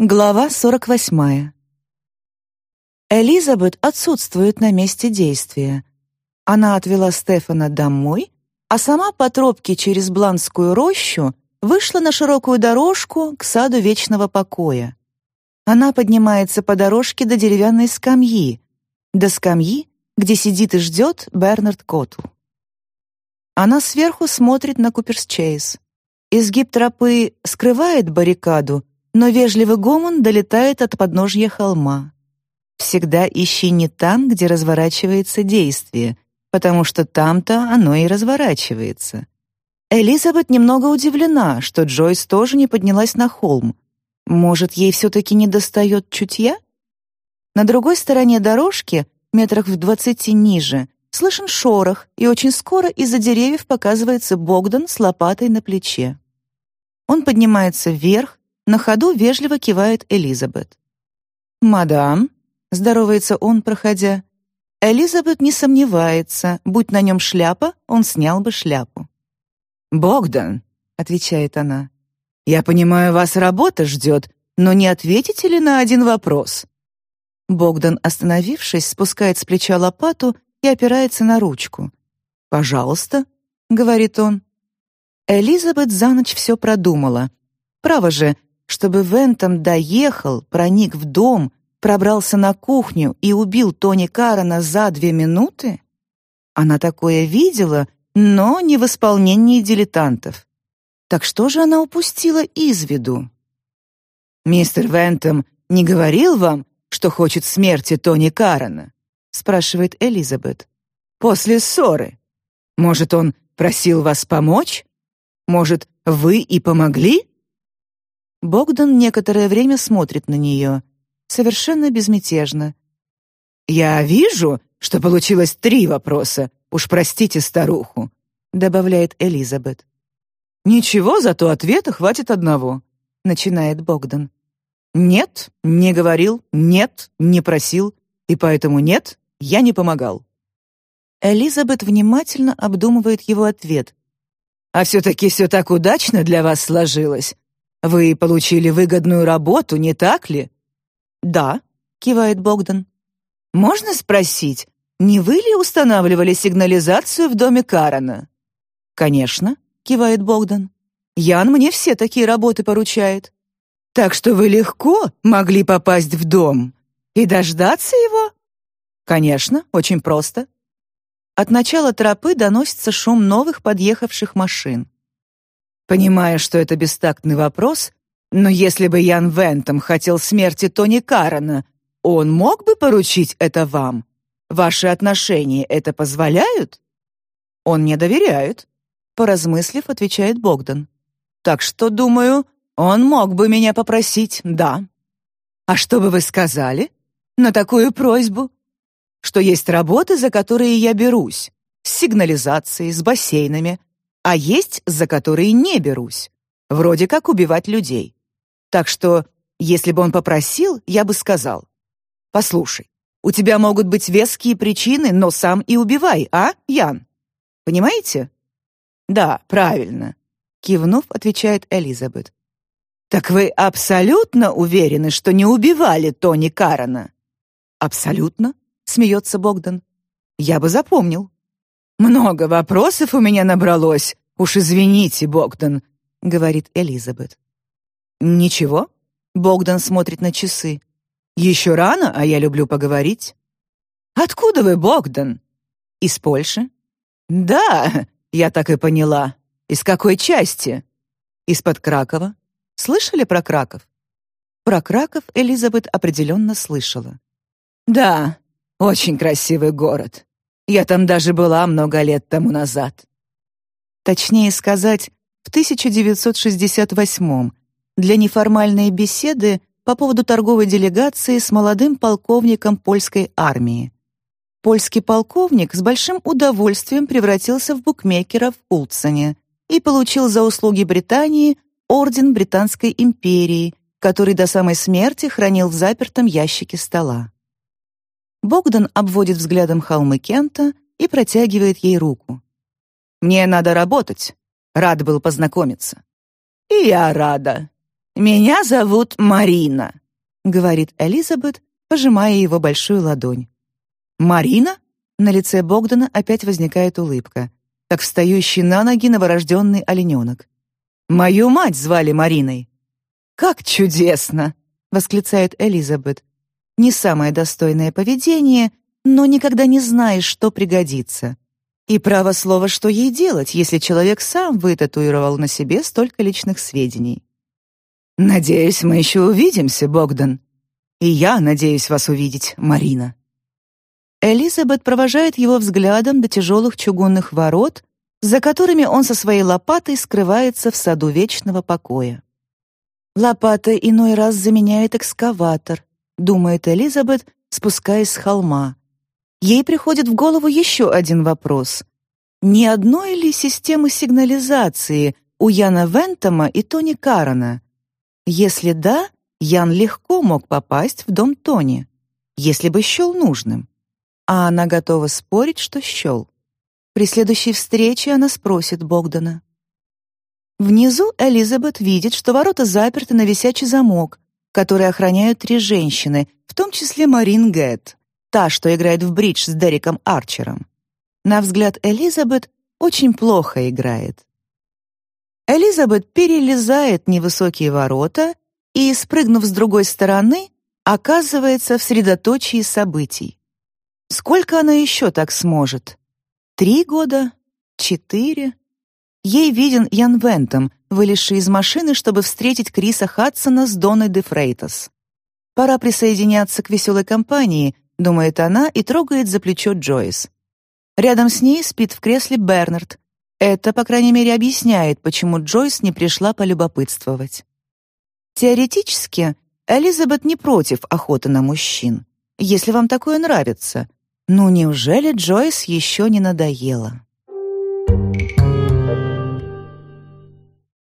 Глава 48. Элизабет отсутствует на месте действия. Она отвела Стефана домой, а сама по тропке через Бланскую рощу вышла на широкую дорожку к саду вечного покоя. Она поднимается по дорожке до деревянной скамьи, до скамьи, где сидит и ждет Бернард Котл. Она сверху смотрит на Куперс-Чейз. Изгиб тропы скрывает баррикаду, но вежливый гомон долетает от подножья холма. Всегда ищи не там, где разворачивается действие, потому что там-то оно и разворачивается. Элизабет немного удивлена, что Джойс тоже не поднялась на холм. Может, ей все-таки недостает чутья? На другой стороне дорожки, метрах в двадцати ниже, слышен шорох, и очень скоро из-за деревьев показывается Богдан с лопатой на плече. Он поднимается вверх, на ходу вежливо кивает Элизабет. «Мадам», — здоровается он, проходя. Элизабет не сомневается, будь на нем шляпа, он снял бы шляпу. «Богдан», — отвечает она, — «я понимаю, вас работа ждет, но не ответите ли на один вопрос?» Богдан, остановившись, спускает с плеча лопату и опирается на ручку. «Пожалуйста», — говорит он. Элизабет за ночь все продумала. Право же, чтобы Вентом доехал, проник в дом, пробрался на кухню и убил Тони Карана за две минуты? Она такое видела, но не в исполнении дилетантов. Так что же она упустила из виду? «Мистер Вентом не говорил вам, что хочет смерти Тони Карана?» спрашивает Элизабет. «После ссоры. Может, он просил вас помочь? Может, вы и помогли?» Богдан некоторое время смотрит на нее, совершенно безмятежно. «Я вижу, что получилось три вопроса. Уж простите старуху», — добавляет Элизабет. «Ничего, зато ответа хватит одного», — начинает Богдан. «Нет, не говорил, нет, не просил, и поэтому нет, я не помогал». Элизабет внимательно обдумывает его ответ. «А все-таки все так удачно для вас сложилось. Вы получили выгодную работу, не так ли? Да, кивает Богдан. Можно спросить, не вы ли устанавливали сигнализацию в доме Карана? Конечно, кивает Богдан. Ян мне все такие работы поручает. Так что вы легко могли попасть в дом и дождаться его? Конечно, очень просто. От начала тропы доносится шум новых подъехавших машин. Понимая, что это бестактный вопрос, но если бы Ян Вентом хотел смерти Тони Карана, он мог бы поручить это вам? Ваши отношения это позволяют? Он не доверяет, поразмыслив, отвечает Богдан. Так что, думаю, он мог бы меня попросить, да. А что бы вы сказали на такую просьбу? Что есть работы, за которые я берусь, с сигнализацией, с бассейнами, а есть, за которые не берусь. Вроде как убивать людей. Так что, если бы он попросил, я бы сказал, «Послушай, у тебя могут быть веские причины, но сам и убивай, а, Ян? Понимаете?» «Да, правильно», — кивнув, отвечает Элизабет. «Так вы абсолютно уверены, что не убивали Тони Карана?» «Абсолютно», — смеется Богдан. «Я бы запомнил». «Много вопросов у меня набралось. Уж извините, Богдан», — говорит Элизабет. «Ничего?» — Богдан смотрит на часы. «Еще рано, а я люблю поговорить». «Откуда вы, Богдан?» «Из Польши». «Да, я так и поняла. Из какой части?» «Из-под Кракова. Слышали про Краков?» Про Краков Элизабет определенно слышала. «Да, очень красивый город. Я там даже была много лет тому назад. Точнее сказать, в 1968 для неформальной беседы по поводу торговой делегации с молодым полковником польской армии. Польский полковник с большим удовольствием превратился в букмекера в Улцене и получил за услуги Британии орден Британской империи, который до самой смерти хранил в запертом ящике стола. Богдан обводит взглядом холмы Кента и протягивает ей руку. «Мне надо работать. Рад был познакомиться». «И я рада. «Меня зовут Марина», — говорит Элизабет, пожимая его большую ладонь. «Марина?» На лице Богдана опять возникает улыбка, как встающий на ноги новорожденный олененок. «Мою мать звали Мариной». «Как чудесно!» — восклицает Элизабет. «Не самое достойное поведение, но никогда не знаешь, что пригодится. И право слово, что ей делать, если человек сам вытатуировал на себе столько личных сведений. «Надеюсь, мы еще увидимся, Богдан. И я надеюсь вас увидеть, Марина». Элизабет провожает его взглядом до тяжелых чугунных ворот, за которыми он со своей лопатой скрывается в саду вечного покоя. «Лопата иной раз заменяет экскаватор», — думает Элизабет, спускаясь с холма. Ей приходит в голову еще один вопрос. Не одной ли системы сигнализации у Яна Вентома и Тони Карана? Если да, Ян легко мог попасть в дом Тони, если бы счел нужным. А она готова спорить, что счел. При следующей встрече она спросит Богдана. Внизу Элизабет видит, что ворота заперты на висячий замок, который охраняют три женщины, в том числе Марин Гэтт та, что играет в бридж с Дереком Арчером. На взгляд Элизабет, очень плохо играет. Элизабет перелезает невысокие ворота и, спрыгнув с другой стороны, оказывается в средоточии событий. Сколько она еще так сможет? Три года? Четыре? Ей виден Ян Вентом, вылезший из машины, чтобы встретить Криса Хадсона с Доной де Фрейтас. Пора присоединяться к веселой компании, думает она и трогает за плечо Джойс. Рядом с ней спит в кресле Бернард. Это, по крайней мере, объясняет, почему Джойс не пришла полюбопытствовать. Теоретически, Элизабет не против охоты на мужчин, если вам такое нравится. Но неужели Джойс еще не надоело?